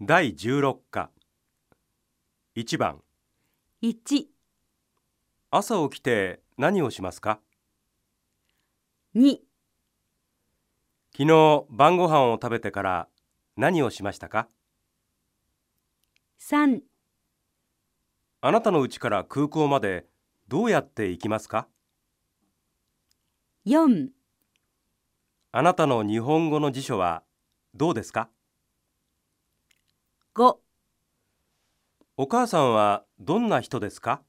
第16課。1番。1、朝起きて何をしますか？2、昨日晩ご飯を食べてから何をしましたか？3、あなたの家から空港までどうやって行きますか？4、あなたの日本語の辞書はどうですか？5お母さんはどんな人ですか？